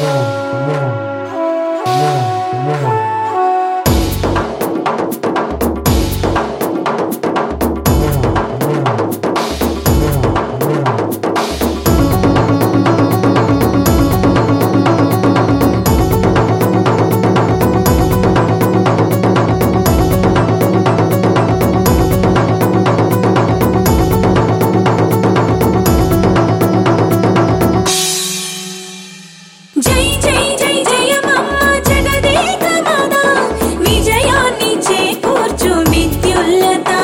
Oh. let the